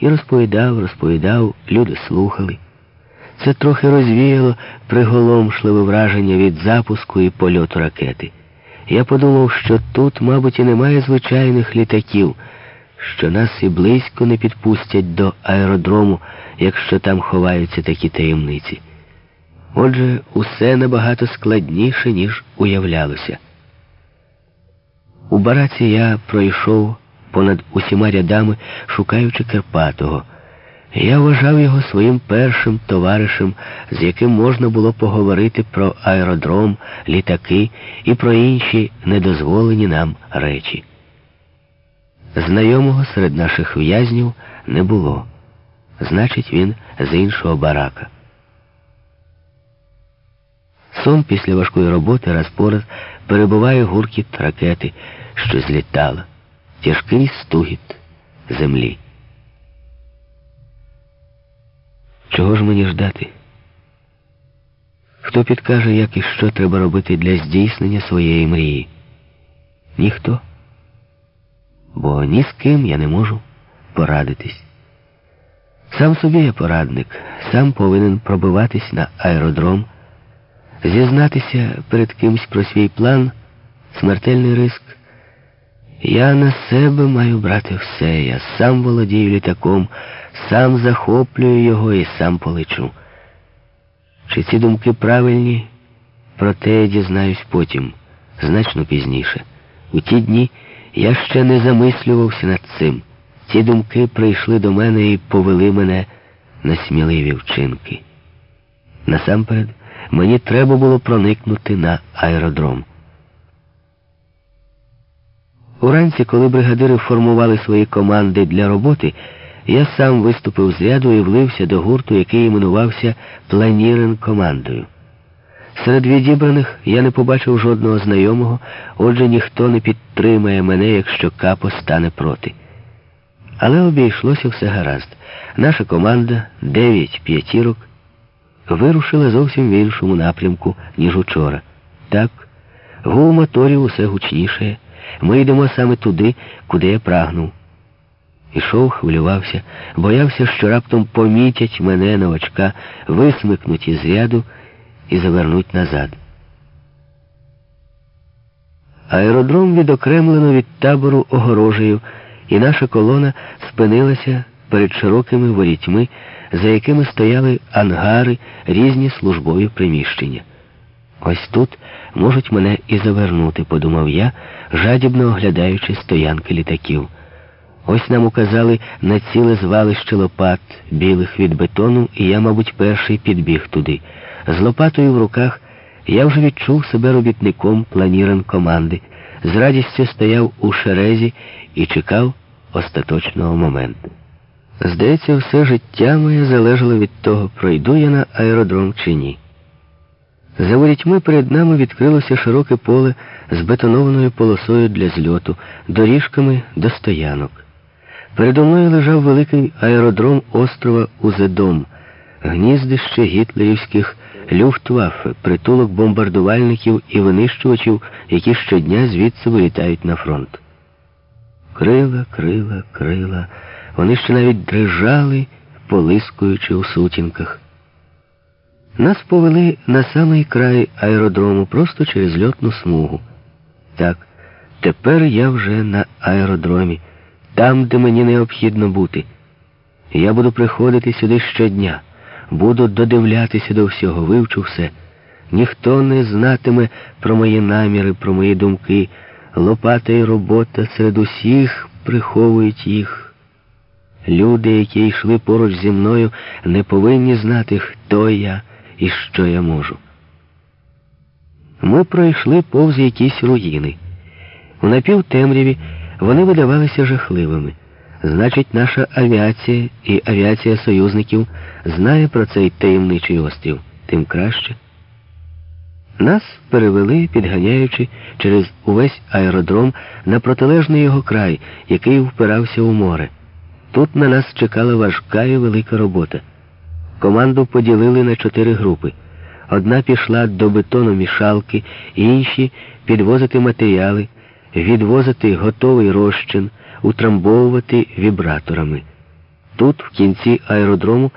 І розповідав, розповідав, люди слухали. Це трохи розвіяло приголомшливе враження від запуску і польоту ракети. Я подумав, що тут, мабуть, і немає звичайних літаків, що нас і близько не підпустять до аеродрому, якщо там ховаються такі таємниці. Отже, усе набагато складніше, ніж уявлялося. У бараці я пройшов понад усіма рядами, шукаючи Керпатого. Я вважав його своїм першим товаришем, з яким можна було поговорити про аеродром, літаки і про інші недозволені нам речі. Знайомого серед наших в'язнів не було. Значить, він з іншого барака. Сон після важкої роботи раз по раз перебуває гуркіт ракети, що злітала, тяжкий стугіт землі. Чого ж мені ждати? Хто підкаже, як і що треба робити для здійснення своєї мрії? Ніхто. Бо ні з ким я не можу порадитись. Сам собі я порадник, сам повинен пробиватись на аеродром, зізнатися перед кимсь про свій план, смертельний риск. Я на себе маю брати все. Я сам володію літаком, сам захоплюю його і сам полечу. Чи ці думки правильні? Про те я дізнаюсь потім, значно пізніше. У ті дні я ще не замислювався над цим. Ці думки прийшли до мене і повели мене на сміливі вчинки. Насамперед, мені треба було проникнути на аеродром. Уранці, коли бригадири формували свої команди для роботи, я сам виступив з ряду і влився до гурту, який іменувався планірен командою. Серед відібраних я не побачив жодного знайомого, отже ніхто не підтримає мене, якщо капо стане проти. Але обійшлося все гаразд. Наша команда, дев'ять п'ятірок, вирушила зовсім в іншому напрямку, ніж учора. Так, гул моторів усе гучніше. Ми йдемо саме туди, куди я прагнув. Ішов, хвилювався, боявся, що раптом помітять мене новачка, висмикнуть із ряду і завернуть назад. Аеродром відокремлено від табору огорожею, і наша колона спинилася перед широкими ворітьми, за якими стояли ангари, різні службові приміщення. Ось тут можуть мене і завернути, подумав я, жадібно оглядаючи стоянки літаків. Ось нам указали на ціле звалище лопат, білих від бетону, і я, мабуть, перший підбіг туди. З лопатою в руках я вже відчув себе робітником планіран команди, з радістю стояв у шерезі і чекав остаточного моменту. Здається, все життя моє залежало від того, пройду я на аеродром чи ні. За ворітьми перед нами відкрилося широке поле з бетонованою полосою для зльоту, доріжками до стоянок. Передо мною лежав великий аеродром острова Узедом, гніздище гітлерівських люфтваффе, притулок бомбардувальників і винищувачів, які щодня звідси вилітають на фронт. Крила, крила, крила. Вони ще навіть дрижали, полискуючи у сутінках. Нас повели на самий край аеродрому, просто через льотну смугу. Так, тепер я вже на аеродромі, там, де мені необхідно бути. Я буду приходити сюди щодня, буду додивлятися до всього, вивчу все. Ніхто не знатиме про мої наміри, про мої думки. Лопата і робота серед усіх приховують їх. Люди, які йшли поруч зі мною, не повинні знати, хто я і що я можу. Ми пройшли повз якісь руїни. У напівтемряві вони видавалися жахливими. Значить, наша авіація і авіація союзників знає про цей таємничий острів, тим краще. Нас перевели, підганяючи через увесь аеродром на протилежний його край, який впирався у море. Тут на нас чекала важка і велика робота. Команду поділили на чотири групи. Одна пішла до бетономішалки, інші підвозити матеріали, відвозити готовий розчин, утрамбовувати вібраторами. Тут, в кінці аеродрому,